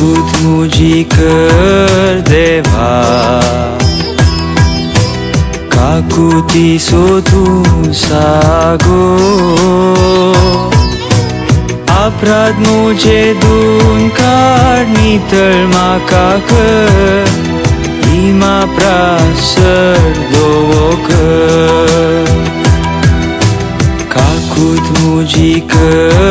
خود مجھے کر دے با کاکو تی سو تو ساگو۔ اپراد مجھے دون کار کارنی ترما کاک ایما پراسر دو کر۔ کاکو تی مجھے کر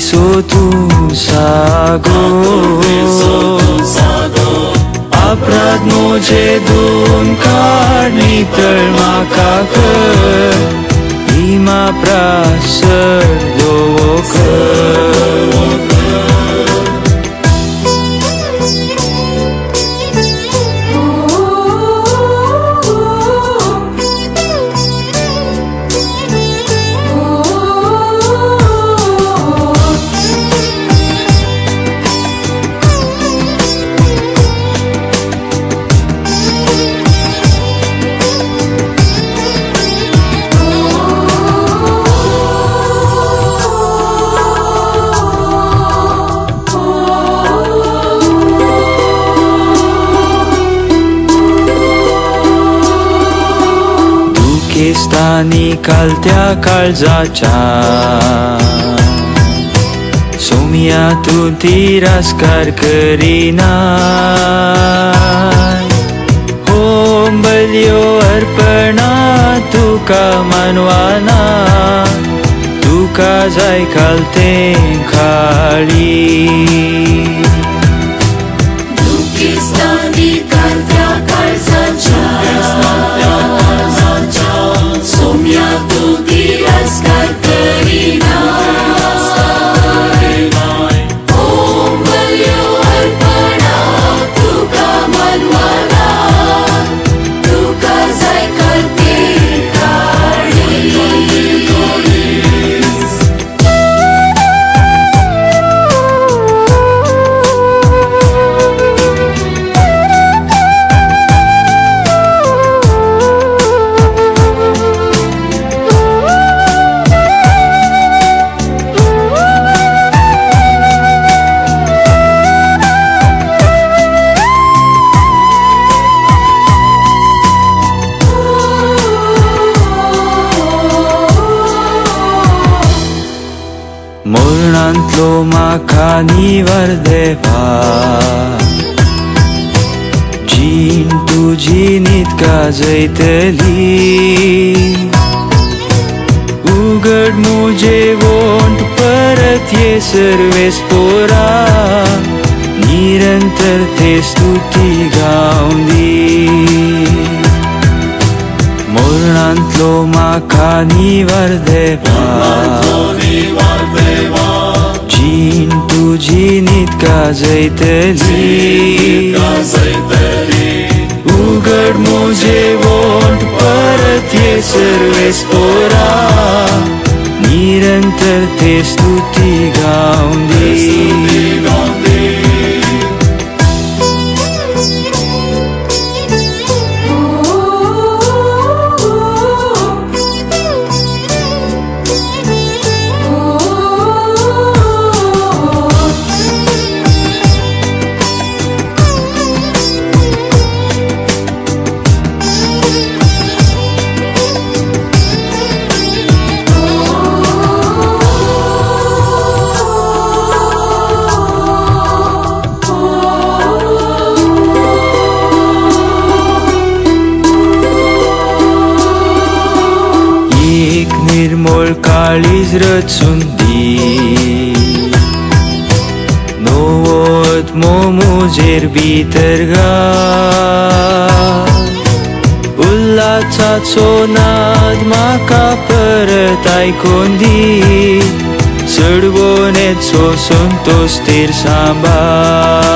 سو تم سا گراد مجھے دون کا مقاماپرا سو کا سومی تیراسکار کرنا اوم بلو ارپنا تک منوانا دکا جائکی مرناتی وار دفا جی تجی نیت گازت اگڑ مجھے بوٹ پرت یہ سروے نرتر تھے استوتی گاؤنی مرناتی وار دفا نیت گا جیت موجے ووٹ پر تھے سر سو را نتر تھے سوتی گاؤں مجھے گا سو ناد مکا پرت آئکی چڑو نیت سو سنت سانبا